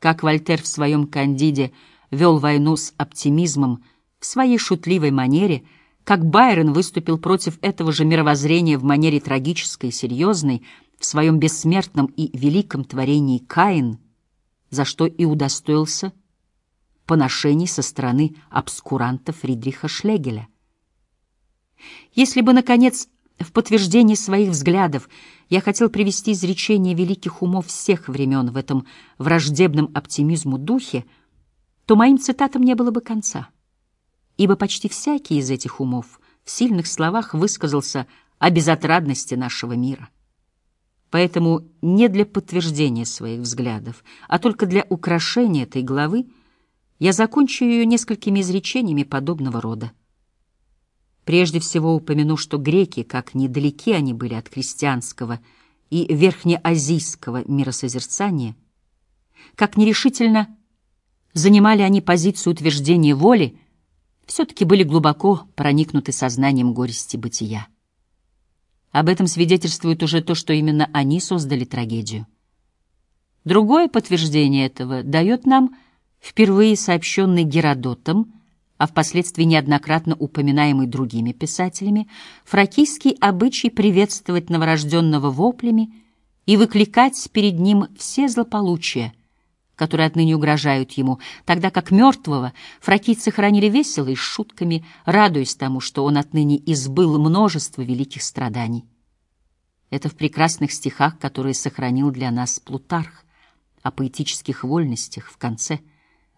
как Вольтер в своем «Кандиде» вел войну с оптимизмом в своей шутливой манере, как Байрон выступил против этого же мировоззрения в манере трагической и серьезной, в своем бессмертном и великом творении «Каин», за что и удостоился поношений со стороны обскуранта Фридриха Шлегеля. Если бы, наконец, в подтверждение своих взглядов я хотел привести изречение великих умов всех времен в этом враждебном оптимизму духе, то моим цитатам не было бы конца, ибо почти всякий из этих умов в сильных словах высказался о безотрадности нашего мира. Поэтому не для подтверждения своих взглядов, а только для украшения этой главы я закончу ее несколькими изречениями подобного рода. Прежде всего упомяну, что греки, как недалеки они были от крестьянского и верхнеазийского миросозерцания, как нерешительно занимали они позицию утверждения воли, все-таки были глубоко проникнуты сознанием горести бытия. Об этом свидетельствует уже то, что именно они создали трагедию. Другое подтверждение этого дает нам впервые сообщенный Геродотом а впоследствии неоднократно упоминаемый другими писателями, фракийский обычай приветствовать новорожденного воплями и выкликать перед ним все злополучия, которые отныне угрожают ему, тогда как мертвого фракийцы хранили весело и с шутками, радуясь тому, что он отныне избыл множество великих страданий. Это в прекрасных стихах, которые сохранил для нас Плутарх, о поэтических вольностях в конце,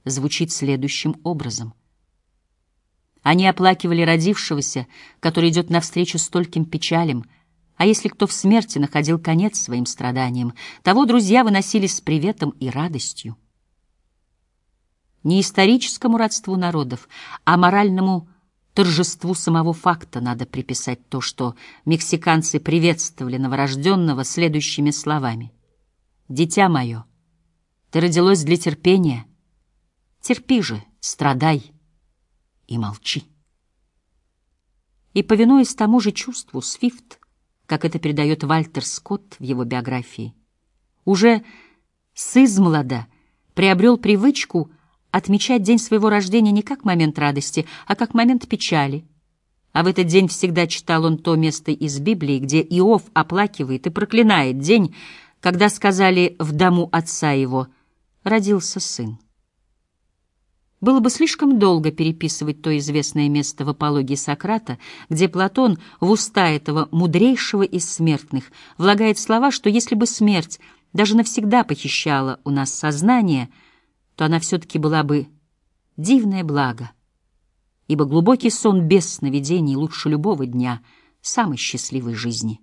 звучит следующим образом — они оплакивали родившегося, который идет навстречу стольким печалям, а если кто в смерти находил конец своим страданиям, того друзья выносили с приветом и радостью. Не историческому родству народов, а моральному торжеству самого факта надо приписать то, что мексиканцы приветствовали новорожденного следующими словами. «Дитя мое, ты родилось для терпения. Терпи же, страдай» и молчи. И, повинуясь тому же чувству, Свифт, как это передает Вальтер Скотт в его биографии, уже с измолода приобрел привычку отмечать день своего рождения не как момент радости, а как момент печали. А в этот день всегда читал он то место из Библии, где Иов оплакивает и проклинает день, когда сказали в дому отца его «родился сын». Было бы слишком долго переписывать то известное место в апологии Сократа, где Платон в уста этого мудрейшего из смертных влагает слова, что если бы смерть даже навсегда похищала у нас сознание, то она все-таки была бы дивное благо, ибо глубокий сон без сновидений лучше любого дня самой счастливой жизни.